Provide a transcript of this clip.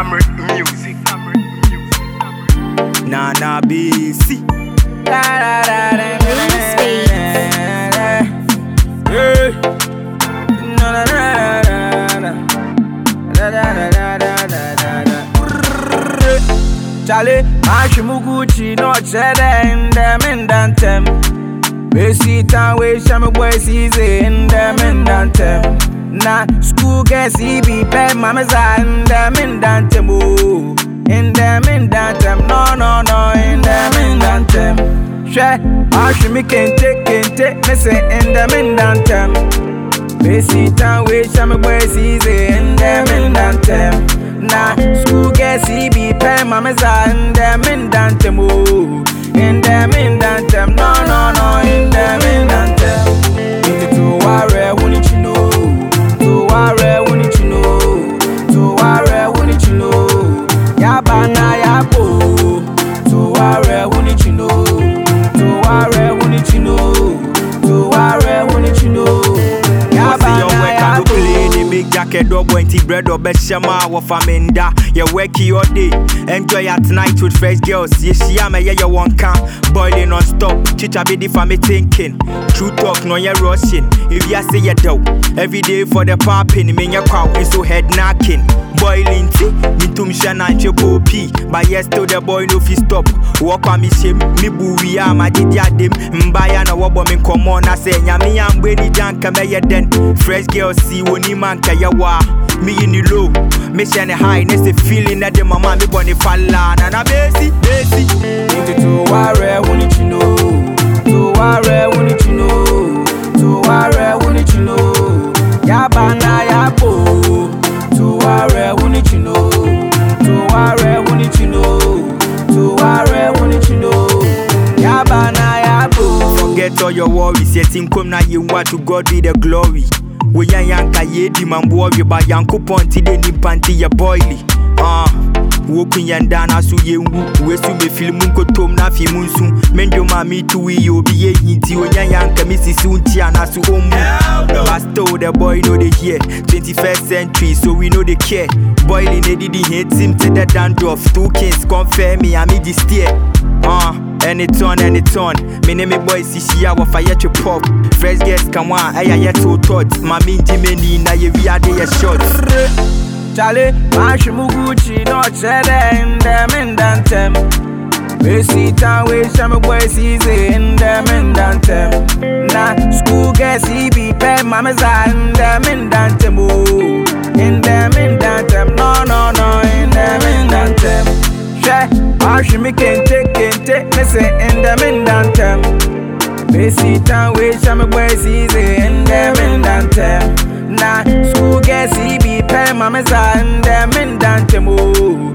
Summer music. Nana BC. Charlie, Ashimuguchi, no cheddar in them in dantem. We see town, we shame boy season in them in dantem. Na school get CB pay mama's in them in dantem. Oh, in them in dantem. No, no, no, in them in dantem. Share, Ashimi kente kente, me say in them in dantem. We see town, we shame boy season in them in dantem. Bread or best shama or faminda. You work your day, enjoy at night with fresh girls. Yes, she am a yeah, you one can boiling non stop. Chicha be the family thinking. True talk, no you rushing. If you say you do, every day for the popping, mean your crowd is so head knocking. Boiling tea, me tum shana and popi. But yes, to the boy no fi stop. Walk on me shame, me buwi am I did ya dim. Mbaya wɔbɔ me nkɔmmɔ na sɛ nyame ambɛ ni gya nka mɛyɛ dɛn? Fresh girl sii wɔ ni ma nkɛyɛ wɔ a. Meyi ne low mehyɛ ne high ne sɛ feeling na de mama mebɔ ne falaa nana bɛsi bɛsi nti to warɛ wo ne kyino to warɛ all your worries Yet come na yewa to God be the glory. We yan yanka ye di man worry Ba yankopɔn ti de nipa nti yɛ boily uh. Ah, Wokun yɛn da na so yɛn wu Wesu me fili mu nkotom na fi mu nsu Mendo ma mi tuwi yi obi yɛ yin ti O yan yanka mi sisi unti anasu omu Pastor the boy no dey hear. 21st century so we no dey care. Boiling edidi hate him to the dandruff Two kings confirm me and me the steer Uh, any turn, any turn. Me name boys is here with fire to pop. Fresh guests come on, I yet two thought. My mean Jimmy, now you be out there short. Charlie, mash muguchi, not shed and them in dantem. We see town, we sham boys easy in them in dantem. Na school guests, he be pay mammas in them and dantem. Oh. In them and dantem, no, no, no, in them and dantem. Share, mash me can't. They sit town wey some boys easy and them and dante. Na school girls he be pay mama's and them and dante mo.